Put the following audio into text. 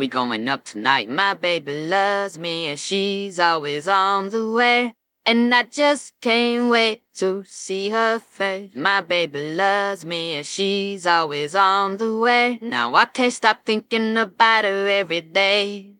We going up tonight. My baby loves me and she's always on the way. And I just can't wait to see her face. My baby loves me and she's always on the way. Now I can't stop thinking about her every day.